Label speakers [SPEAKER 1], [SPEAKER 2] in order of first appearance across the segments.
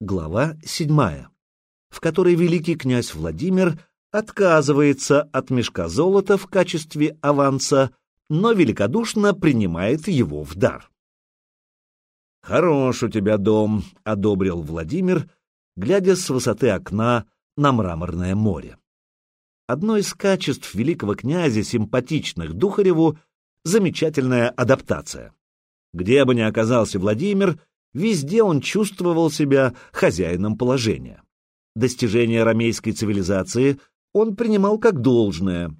[SPEAKER 1] Глава седьмая, в которой великий князь Владимир отказывается от мешка золота в качестве аванса, но великодушно принимает его в дар. «Хорош у тебя дом», — одобрил Владимир, глядя с высоты окна на мраморное море. Одно из качеств великого князя, симпатичных Духареву, замечательная адаптация. Где бы ни оказался Владимир, везде он чувствовал себя хозяином положения. Достижения ромейской цивилизации он принимал как должное.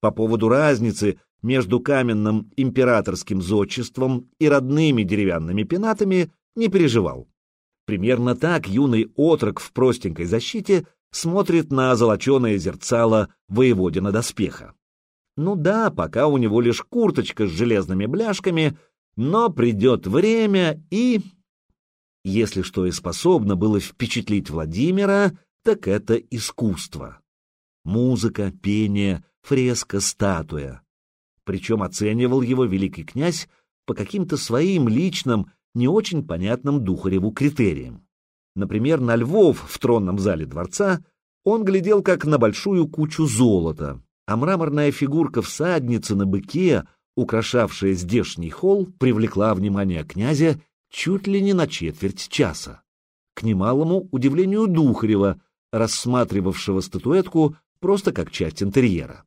[SPEAKER 1] По поводу разницы между каменным императорским зодчеством и родными деревянными пенатами не переживал. Примерно так юный отрок в простенькой защите смотрит на золоченое зерцало воеводина доспеха. Ну да, пока у него лишь курточка с железными бляшками, но придет время и... Если что и способно было впечатлить Владимира, так это искусство. Музыка, пение, фреска, статуя. Причем оценивал его великий князь по каким-то своим личным, не очень понятным Духареву критериям. Например, на львов в тронном зале дворца он глядел как на большую кучу золота, а мраморная фигурка всадницы на быке, украшавшая здешний холл, привлекла внимание князя чуть ли не на четверть часа. К немалому удивлению Духарева, рассматривавшего статуэтку просто как часть интерьера.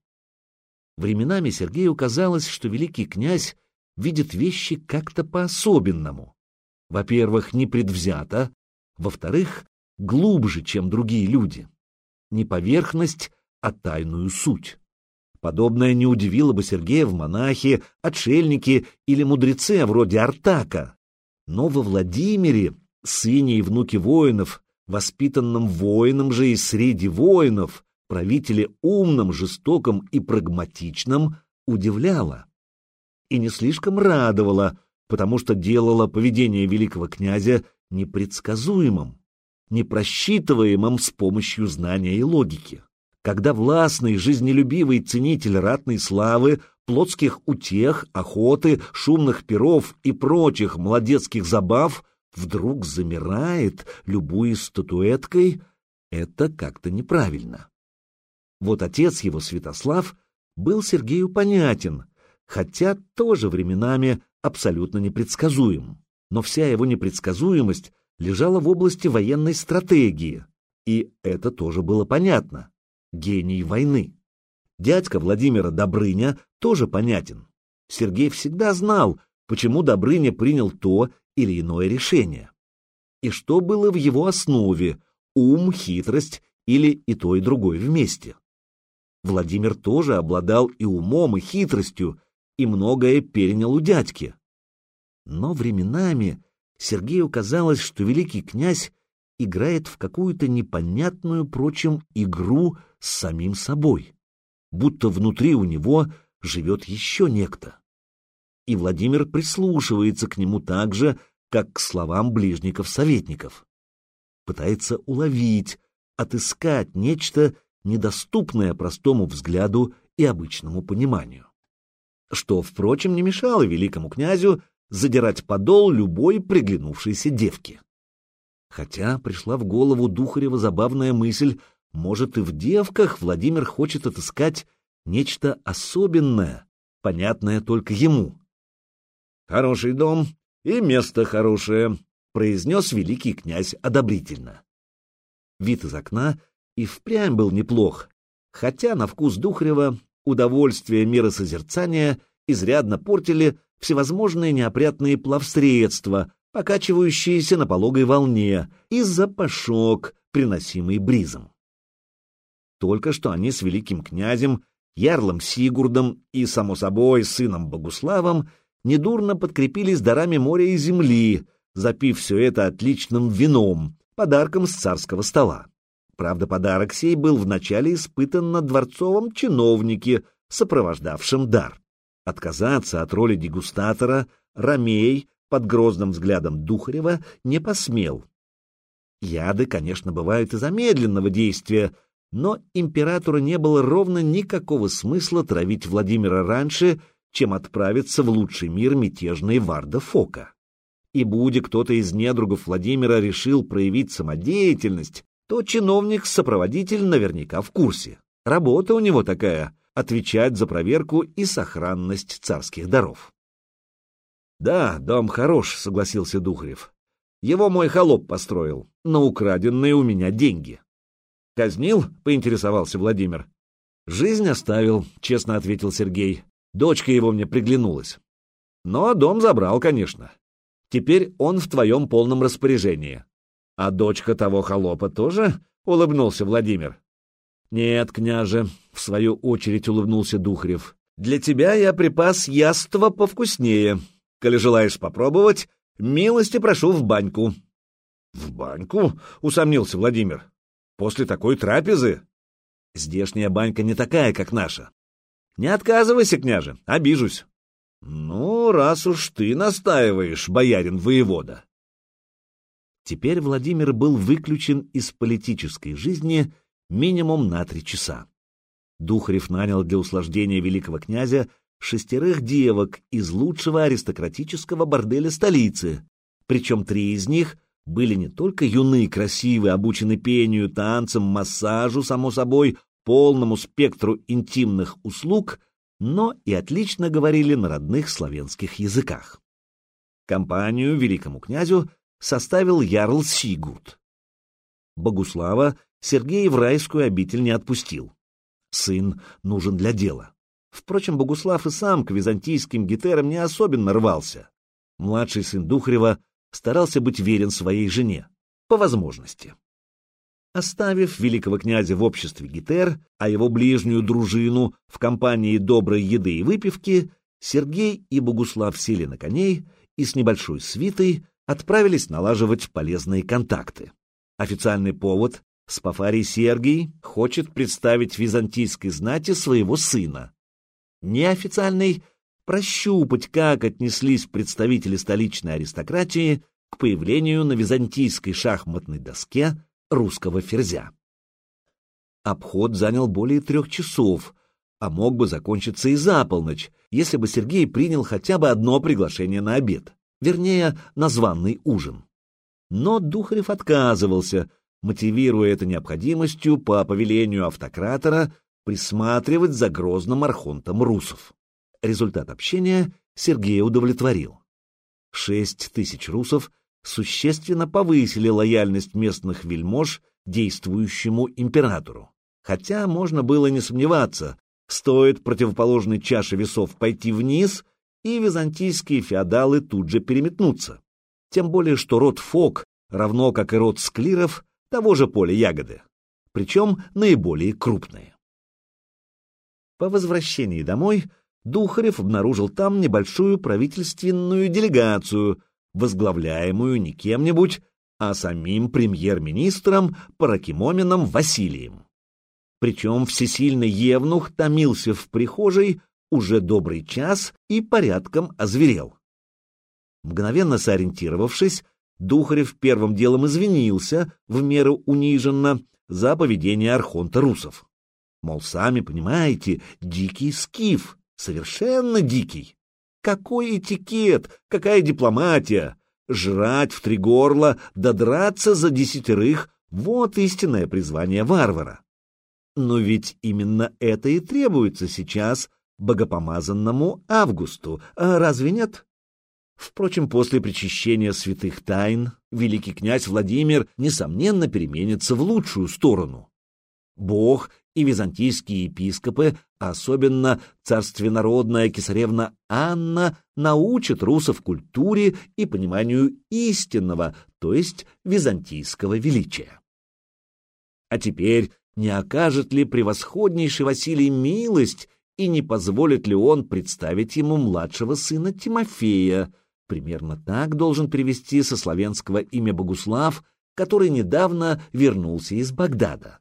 [SPEAKER 1] Временами Сергею казалось, что великий князь видит вещи как-то по-особенному. Во-первых, непредвзято, во-вторых, глубже, чем другие люди. Не поверхность, а тайную суть. Подобное не удивило бы Сергея в монахе, отшельнике или мудреце вроде Артака. Но во Владимире, сыне и внуке воинов, воспитанном воином же и среди воинов, правителе умном, жестоком и прагматичном, удивляло. И не слишком радовало, потому что делало поведение великого князя непредсказуемым, непросчитываемым с помощью знания и логики. Когда властный, жизнелюбивый ценитель ратной славы, плотских утех, охоты, шумных перов и прочих молодецких забав вдруг замирает, любуясь статуэткой, это как-то неправильно. Вот отец его, Святослав, был Сергею понятен, хотя тоже временами абсолютно непредсказуем. Но вся его непредсказуемость лежала в области военной стратегии, и это тоже было понятно. Гений войны. Дядька Владимира Добрыня тоже понятен. Сергей всегда знал, почему Добрыня принял то или иное решение. И что было в его основе – ум, хитрость или и то, и другое вместе. Владимир тоже обладал и умом, и хитростью, и многое перенял у дядьки. Но временами Сергею казалось, что великий князь играет в какую-то непонятную, прочим, игру с самим собой, будто внутри у него живет еще некто. И Владимир прислушивается к нему так же, как к словам ближников-советников. Пытается уловить, отыскать нечто, недоступное простому взгляду и обычному пониманию. Что, впрочем, не мешало великому князю задирать подол любой приглянувшейся девки. Хотя пришла в голову Духарева забавная мысль, может, и в девках Владимир хочет отыскать нечто особенное, понятное только ему. «Хороший дом и место хорошее», — произнес великий князь одобрительно. Вид из окна и впрямь был неплох, хотя на вкус Духарева удовольствие миросозерцания изрядно портили всевозможные неопрятные плавсредства, покачивающиеся на пологой волне, и запашок, приносимый бризом. Только что они с великим князем, ярлом Сигурдом и, само собой, сыном Богуславом недурно подкрепились дарами моря и земли, запив все это отличным вином, подарком с царского стола. Правда, подарок сей был вначале испытан на дворцовом чиновнике, сопровождавшем дар. Отказаться от роли дегустатора Ромей под грозным взглядом Духарева не посмел. Яды, конечно, бывают и замедленного действия, но императору не было ровно никакого смысла травить Владимира раньше, чем отправиться в лучший мир мятежной Варда Фока. и будь кто-то из недругов Владимира решил проявить самодеятельность, то чиновник-сопроводитель наверняка в курсе. Работа у него такая — отвечать за проверку и сохранность царских даров. «Да, дом хорош», — согласился Духарев. «Его мой холоп построил, на украденные у меня деньги». «Казнил?» — поинтересовался Владимир. «Жизнь оставил», — честно ответил Сергей. «Дочка его мне приглянулась. Но дом забрал, конечно. Теперь он в твоем полном распоряжении. А дочка того холопа тоже?» — улыбнулся Владимир. «Нет, княже», — в свою очередь улыбнулся Духарев. «Для тебя я припас яства повкуснее. Коли желаешь попробовать, милости прошу в баньку». «В баньку?» — усомнился Владимир. «После такой трапезы?» «Здешняя банька не такая, как наша». «Не отказывайся, княже, обижусь». «Ну, раз уж ты настаиваешь, боярин-воевода». Теперь Владимир был выключен из политической жизни минимум на три часа. Духарев нанял для услаждения великого князя шестерых девок из лучшего аристократического борделя столицы, причем три из них были не только юны, красивы, обучены пению, танцам, массажу, само собой, полному спектру интимных услуг, но и отлично говорили на родных славянских языках. Компанию великому князю составил ярл Сигут. Богуслава Сергей в райскую обитель не отпустил. Сын нужен для дела. Впрочем, Богуслав и сам к византийским гетерам не особенно рвался. Младший сын Духарева старался быть верен своей жене, по возможности. Оставив великого князя в обществе гетер, а его ближнюю дружину в компании доброй еды и выпивки, Сергей и Богуслав сели на коней и с небольшой свитой отправились налаживать полезные контакты. Официальный повод Спафарий Сергий хочет представить византийской знати своего сына. Неофициальный — прощупать, как отнеслись представители столичной аристократии к появлению на византийской шахматной доске русского ферзя. Обход занял более трех часов, а мог бы закончиться и за полночь, если бы Сергей принял хотя бы одно приглашение на обед, вернее, на званный ужин. Но Духарев отказывался — мотивируя это необходимостью по повелению автократора присматривать за грозным архонтом русов. Результат общения Сергея удовлетворил. Шесть тысяч русов существенно повысили лояльность местных вельмож действующему императору. Хотя можно было не сомневаться, стоит противоположной чаше весов пойти вниз, и византийские феодалы тут же переметнутся. Тем более, что род Фок, равно как и род Склиров, того же поля ягоды, причем наиболее крупные. По возвращении домой Духарев обнаружил там небольшую правительственную делегацию, возглавляемую не кем-нибудь, а самим премьер-министром Паракимомином Василием. Причем всесильный Евнух томился в прихожей уже добрый час и порядком озверел. Мгновенно сориентировавшись, Духарев первым делом извинился, в меру униженно, за поведение архонта русов. Мол, сами понимаете, дикий скиф, совершенно дикий. Какой этикет, какая дипломатия! Жрать в три горла, да драться за десятерых — вот истинное призвание варвара. Но ведь именно это и требуется сейчас богопомазанному Августу, а разве нет? Впрочем, после причащения святых тайн великий князь Владимир, несомненно, переменится в лучшую сторону. Бог и византийские епископы, особенно царственнородная кесаревна Анна, научат русов культуре и пониманию истинного, то есть византийского величия. А теперь не окажет ли превосходнейший Василий милость и не позволит ли он представить ему младшего сына Тимофея, Примерно так должен перевести со славянского имя Богуслав, который недавно вернулся из Багдада.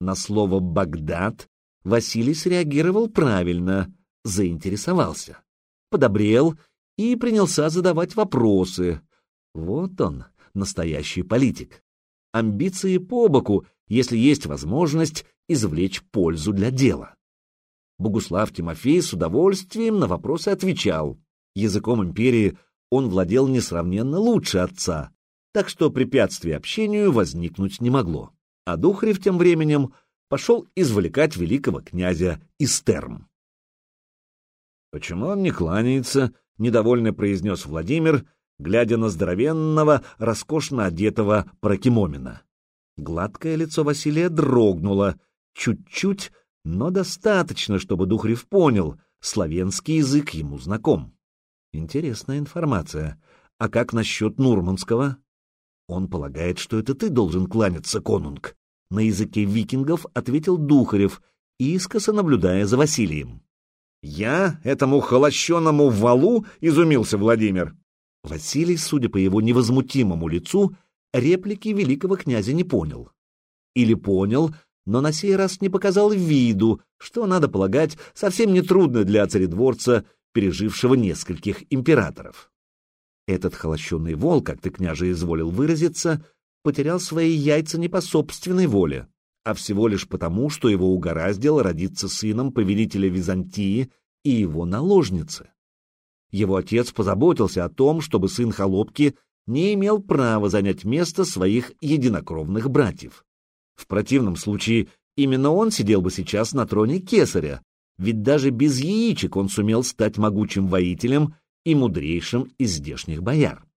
[SPEAKER 1] На слово «Багдад» Василий среагировал правильно, заинтересовался, подобрел и принялся задавать вопросы. Вот он, настоящий политик. Амбиции по боку, если есть возможность извлечь пользу для дела. Богуслав Тимофей с удовольствием на вопросы отвечал языком империи он владел несравненно лучше отца, так что препятствий общению возникнуть не могло. А Духарев тем временем пошел извлекать великого князя из терм. «Почему он не кланяется?» — недовольно произнес Владимир, глядя на здоровенного, роскошно одетого Прокимомина. Гладкое лицо Василия дрогнуло, чуть-чуть, но достаточно, чтобы Духарев понял, славянский язык ему знаком. Интересная информация. А как насчет Нурманского? Он полагает, что это ты должен кланяться, конунг. На языке викингов ответил Духарев, искоса наблюдая за Василием. «Я этому холощенному валу?» — изумился Владимир. Василий, судя по его невозмутимому лицу, реплики великого князя не понял. Или понял, но на сей раз не показал виду, что, надо полагать, совсем нетрудно для царедворца, пережившего нескольких императоров. Этот холощенный вол, как ты, княже, изволил выразиться, потерял свои яйца не по собственной воле, а всего лишь потому, что его угораздило родиться сыном повелителя Византии и его наложницы. Его отец позаботился о том, чтобы сын Холопки не имел права занять место своих единокровных братьев. В противном случае именно он сидел бы сейчас на троне кесаря, ведь даже без яичек он сумел стать могучим воителем и мудрейшим из здешних бояр.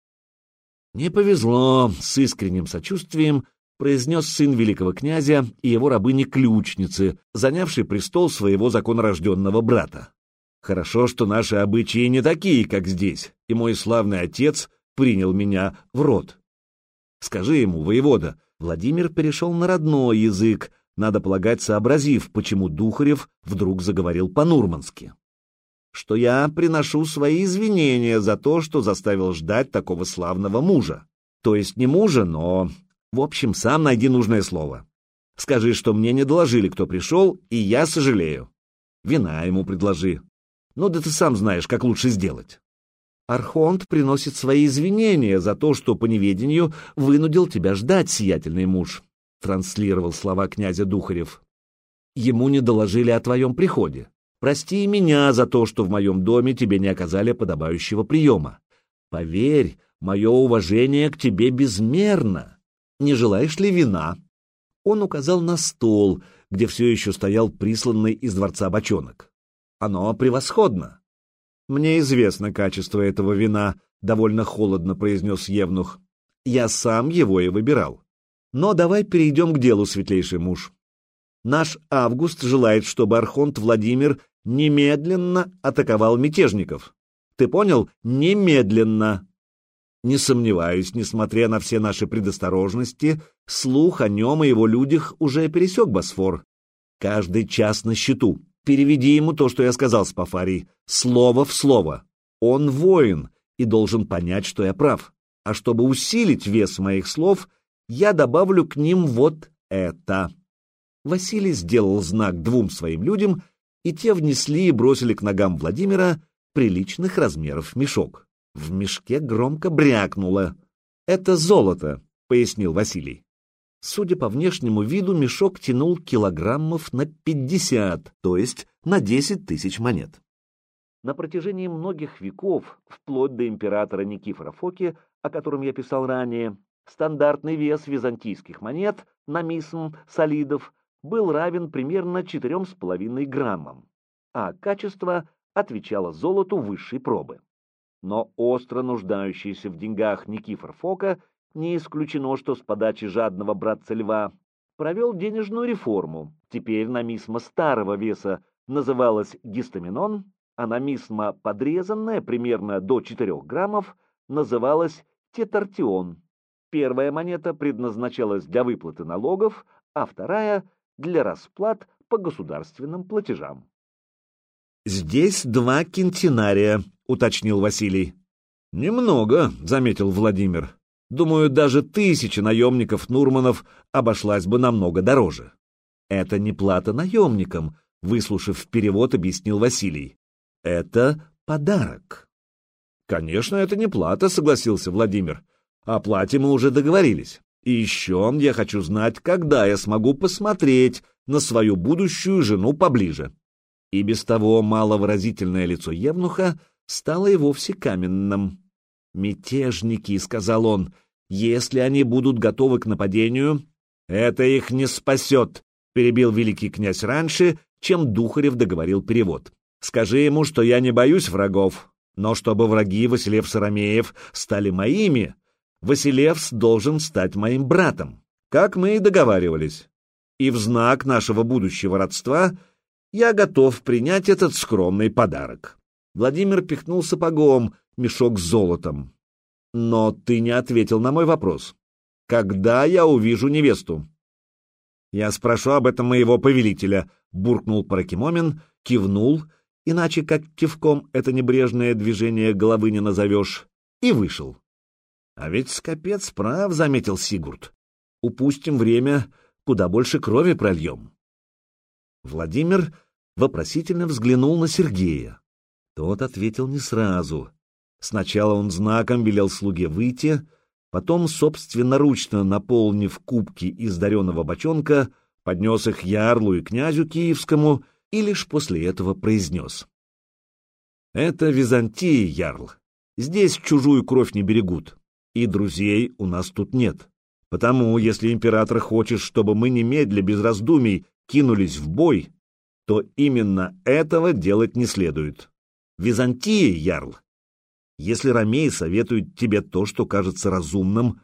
[SPEAKER 1] «Не повезло», — с искренним сочувствием произнес сын великого князя и его рабыни-ключницы, занявший престол своего законорожденного брата. «Хорошо, что наши обычаи не такие, как здесь, и мой славный отец принял меня в род. Скажи ему, воевода, Владимир перешел на родной язык, надо полагать, сообразив, почему Духарев вдруг заговорил по-нурмански. Что я приношу свои извинения за то, что заставил ждать такого славного мужа. То есть не мужа, но... В общем, сам найди нужное слово. Скажи, что мне не доложили, кто пришел, и я сожалею. Вина ему предложи. Ну да ты сам знаешь, как лучше сделать. Архонт приносит свои извинения за то, что по неведению вынудил тебя ждать, сиятельный муж, транслировал слова князя Духарев. Ему не доложили о твоем приходе. Прости меня за то, что в моем доме тебе не оказали подобающего приема. Поверь, мое уважение к тебе безмерно. Не желаешь ли вина? Он указал на стол, где все еще стоял присланный из дворца бочонок. Оно превосходно. «Мне известно качество этого вина», — довольно холодно произнес Евнух. «Я сам его и выбирал. Но давай перейдем к делу, светлейший муж. Наш Август желает, чтобы Архонт Владимир немедленно атаковал мятежников. Ты понял? Немедленно!» Не сомневаюсь, несмотря на все наши предосторожности, слух о нем и его людях уже пересек Босфор. Каждый час на счету. Переведи ему то, что я сказал, Спафарий, слово в слово. Он воин и должен понять, что я прав. А чтобы усилить вес моих слов, я добавлю к ним вот это. Василий сделал знак двум своим людям, и те внесли и бросили к ногам Владимира приличных размеров мешок. В мешке громко брякнуло. «Это золото», — пояснил Василий. Судя по внешнему виду, мешок тянул килограммов на 50, то есть на 10 тысяч монет. На протяжении многих веков, вплоть до императора Никифора Фоки, о котором я писал ранее, стандартный вес византийских монет, намисм, солидов, был равен примерно 4,5 граммам, а качество отвечало золоту высшей пробы. Но остро нуждающийся в деньгах Никифор Фока не исключено, что с подачи жадного братца льва, провел денежную реформу. Теперь намисма старого веса называлась гистаминон, а намисма подрезанная примерно до 4 граммов называлась тетартион. Первая монета предназначалась для выплаты налогов, а вторая — для расплат по государственным платежам. «Здесь два кентинария», — уточнил Василий. «Немного», — заметил Владимир. Думаю, даже тысяча наемников-нурманов обошлась бы намного дороже. Это не плата наемникам, выслушав перевод, объяснил Василий. Это подарок. Конечно, это не плата, согласился Владимир. О плате мы уже договорились. И еще я хочу знать, когда я смогу посмотреть на свою будущую жену поближе. И без того маловыразительное лицо Евнуха стало и вовсе каменным. «Мятежники», — сказал он, — «если они будут готовы к нападению, это их не спасет», — перебил великий князь раньше, чем Духарев договорил перевод. «Скажи ему, что я не боюсь врагов, но чтобы враги Василев-Сарамеев стали моими, Василевс должен стать моим братом, как мы и договаривались. И в знак нашего будущего родства я готов принять этот скромный подарок». Владимир пихнул сапогом мешок с золотом. «Но ты не ответил на мой вопрос. Когда я увижу невесту?» «Я спрошу об этом моего повелителя», — буркнул Паракимомин, кивнул, иначе как кивком это небрежное движение головы не назовешь, и вышел. «А ведь скопец прав», — заметил Сигурд. «Упустим время, куда больше крови прольем». Владимир вопросительно взглянул на Сергея. Тот ответил не сразу. Сначала он знаком велел слуге выйти, потом, собственноручно наполнив кубки из дареного бочонка, поднес их ярлу и князю киевскому и лишь после этого произнес. «Это Византия, ярл. Здесь чужую кровь не берегут, и друзей у нас тут нет. Потому, если император хочет, чтобы мы немедля без раздумий кинулись в бой, то именно этого делать не следует. Византия, ярл. Если Ромей советует тебе то, что кажется разумным,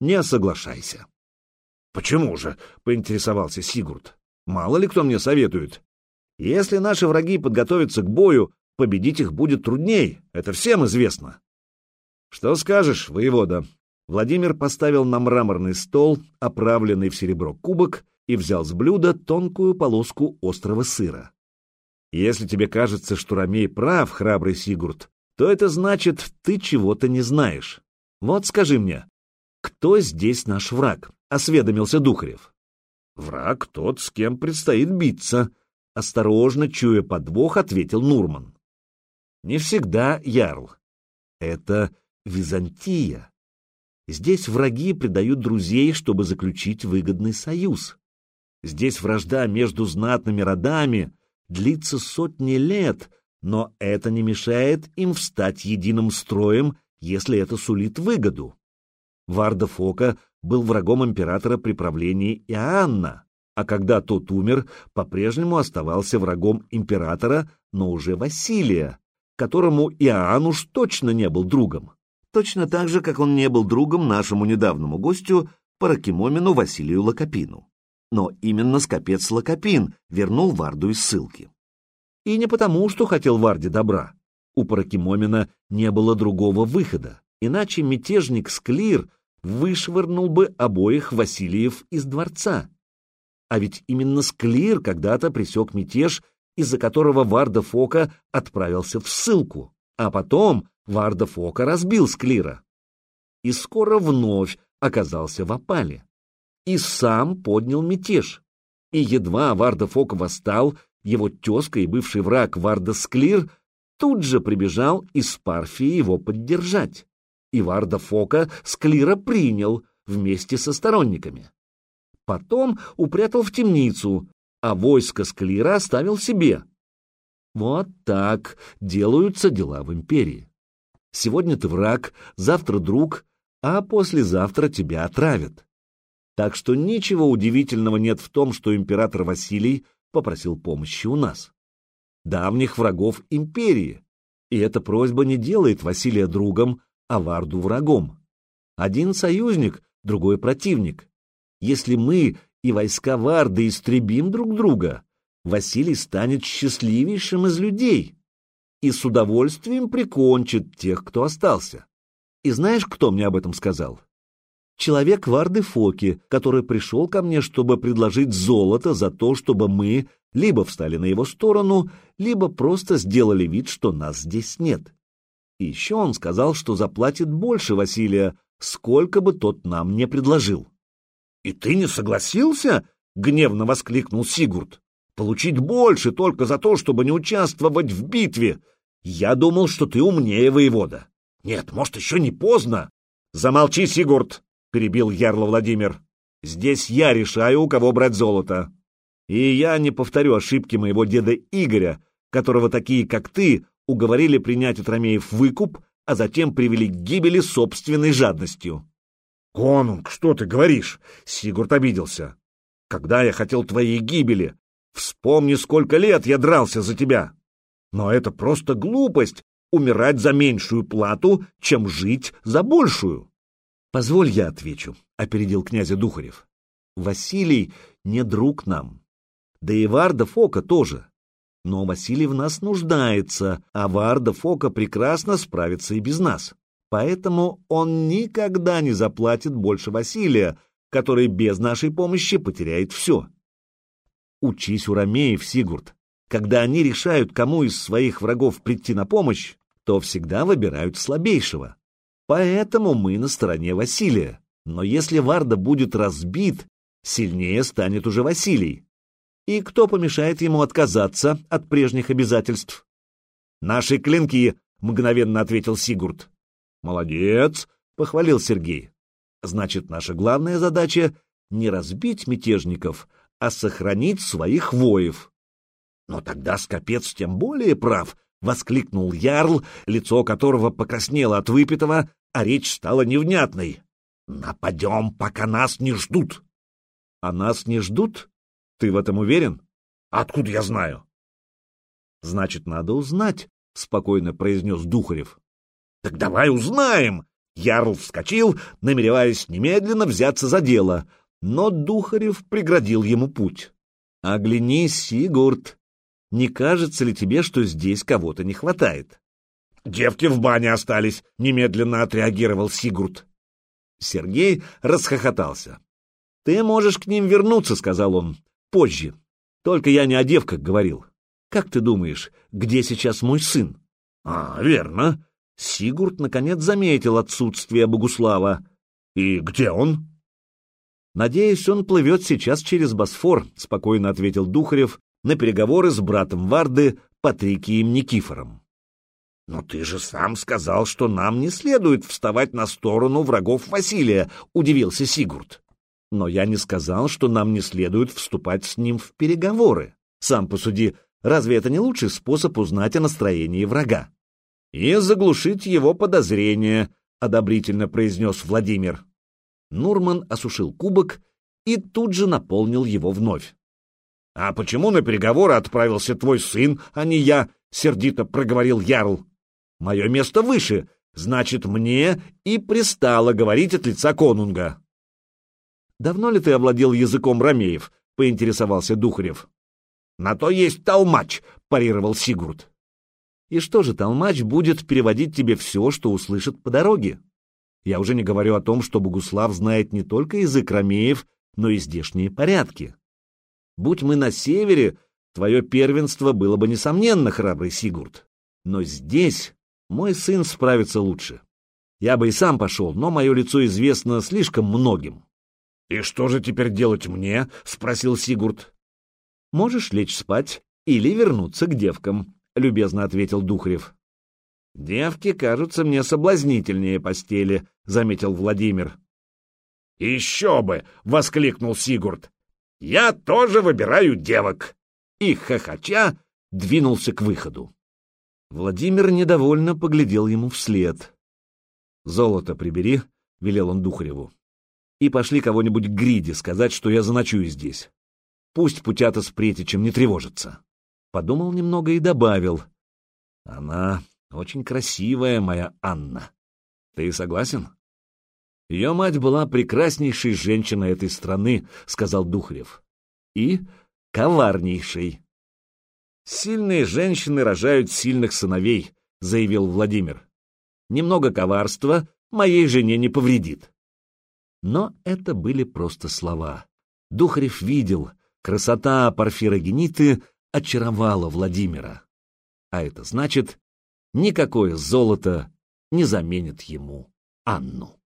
[SPEAKER 1] не соглашайся. — Почему же? — поинтересовался Сигурд. — Мало ли кто мне советует. Если наши враги подготовятся к бою, победить их будет трудней, это всем известно. — Что скажешь, воевода? Владимир поставил на мраморный стол, оправленный в серебро кубок, и взял с блюда тонкую полоску острого сыра. Если тебе кажется, что Ромей прав, храбрый Сигурд, то это значит, ты чего-то не знаешь. Вот скажи мне, кто здесь наш враг? — осведомился Духарев. Враг тот, с кем предстоит биться, — осторожно, чуя подвох, ответил Нурман. Не всегда, Ярл. Это Византия. Здесь враги предают друзей, чтобы заключить выгодный союз. Здесь вражда между знатными родами длится сотни лет, но это не мешает им встать единым строем, если это сулит выгоду. Варда Фока был врагом императора при правлении Иоанна, а когда тот умер, по-прежнему оставался врагом императора, но уже Василия, которому Иоанн уж точно не был другом. Точно так же, как он не был другом нашему недавнему гостю, Паракимомину Василию Лакопину но именно скопец Лакопин вернул Варду из ссылки. И не потому, что хотел Варде добра. У Паракимомина не было другого выхода, иначе мятежник Склир вышвырнул бы обоих Васильев из дворца. А ведь именно Склир когда-то пресек мятеж, из-за которого Варда Фока отправился в ссылку, а потом Варда Фока разбил Склира. И скоро вновь оказался в опале и сам поднял мятеж. И едва Варда Фок восстал, его тезка и бывший враг Варда Склир тут же прибежал из Парфии его поддержать. И Варда Фока Склира принял вместе со сторонниками. Потом упрятал в темницу, а войско Склира оставил себе. Вот так делаются дела в империи. Сегодня ты враг, завтра друг, а послезавтра тебя отравят. Так что ничего удивительного нет в том, что император Василий попросил помощи у нас. Давних врагов империи. И эта просьба не делает Василия другом, а Варду врагом. Один союзник, другой противник. Если мы и войска Варды истребим друг друга, Василий станет счастливейшим из людей и с удовольствием прикончит тех, кто остался. И знаешь, кто мне об этом сказал? человек Варды Фоки, который пришел ко мне, чтобы предложить золото за то, чтобы мы либо встали на его сторону, либо просто сделали вид, что нас здесь нет. И еще он сказал, что заплатит больше Василия, сколько бы тот нам не предложил. — И ты не согласился? — гневно воскликнул Сигурд. — Получить больше только за то, чтобы не участвовать в битве. Я думал, что ты умнее воевода. Нет, может, еще не поздно. — Замолчи, Сигурд! — перебил ярло Владимир. «Здесь я решаю, у кого брать золото. И я не повторю ошибки моего деда Игоря, которого такие, как ты, уговорили принять от Ромеев выкуп, а затем привели к гибели собственной жадностью. «Конунг, что ты говоришь?» — Сигурд обиделся. «Когда я хотел твоей гибели? Вспомни, сколько лет я дрался за тебя. Но это просто глупость — умирать за меньшую плату, чем жить за большую». «Позволь я отвечу», — опередил князя Духарев. «Василий не друг нам. Да и Варда Фока тоже. Но Василий в нас нуждается, а Варда Фока прекрасно справится и без нас. Поэтому он никогда не заплатит больше Василия, который без нашей помощи потеряет все. Учись у ромеев, Сигурд. Когда они решают, кому из своих врагов прийти на помощь, то всегда выбирают слабейшего. Поэтому мы на стороне Василия. Но если Варда будет разбит, сильнее станет уже Василий. И кто помешает ему отказаться от прежних обязательств? «Наши клинки», — мгновенно ответил Сигурд. «Молодец», — похвалил Сергей. «Значит, наша главная задача — не разбить мятежников, а сохранить своих воев». «Но тогда Скопец тем более прав», — воскликнул Ярл, лицо которого покраснело от выпитого, а речь стала невнятной. «Нападем, пока нас не ждут». «А нас не ждут? Ты в этом уверен?» «Откуда я знаю?» «Значит, надо узнать», — спокойно произнес Духарев. «Так давай узнаем!» Ярл вскочил, намереваясь немедленно взяться за дело, но Духарев преградил ему путь. «Оглянись, Сигурд, не кажется ли тебе, что здесь кого-то не хватает?» «Девки в бане остались», — немедленно отреагировал Сигурд. Сергей расхохотался. «Ты можешь к ним вернуться», — сказал он, — «позже. Только я не о девках говорил. Как ты думаешь, где сейчас мой сын?» «А, верно. Сигурд наконец заметил отсутствие Богуслава. «И где он?» «Надеюсь, он плывет сейчас через Босфор», — спокойно ответил Духарев на переговоры с братом Варды Патрикием Никифором. «Но ты же сам сказал, что нам не следует вставать на сторону врагов Василия», — удивился Сигурд. «Но я не сказал, что нам не следует вступать с ним в переговоры. Сам посуди, разве это не лучший способ узнать о настроении врага?» и заглушить его подозрения, — одобрительно произнес Владимир. Нурман осушил кубок и тут же наполнил его вновь. — А почему на переговоры отправился твой сын, а не я? — сердито проговорил Ярл. — Мое место выше, значит, мне и пристало говорить от лица конунга. — Давно ли ты овладел языком ромеев? — поинтересовался Духарев. — На то есть толмач, — парировал Сигурд. И что же, толмач будет переводить тебе все, что услышит по дороге? Я уже не говорю о том, что Богуслав знает не только язык ромеев, но и здешние порядки. Будь мы на севере, твое первенство было бы несомненно, храбрый Сигурд. Но здесь мой сын справится лучше. Я бы и сам пошел, но мое лицо известно слишком многим. — И что же теперь делать мне? — спросил Сигурд. — Можешь лечь спать или вернуться к девкам, — любезно ответил Духарев. «Девки кажутся мне соблазнительнее постели», — заметил Владимир. «Еще бы!» — воскликнул Сигурд. «Я тоже выбираю девок!» И, хохоча, двинулся к выходу. Владимир недовольно поглядел ему вслед. «Золото прибери», — велел он Духареву. «И пошли кого-нибудь к Гриде сказать, что я заночую здесь. Пусть путята с Претичем не тревожатся». Подумал немного и добавил. Она очень красивая, моя Анна. Ты согласен? Ее мать была прекраснейшей женщиной этой страны, сказал Духарев. И коварнейшей. Сильные женщины рожают сильных сыновей, заявил Владимир. Немного коварства моей жене не повредит. Но это были просто слова. Духарев видел, красота Порфирогениты очаровала Владимира. А это значит, никакое золото не заменит ему Анну.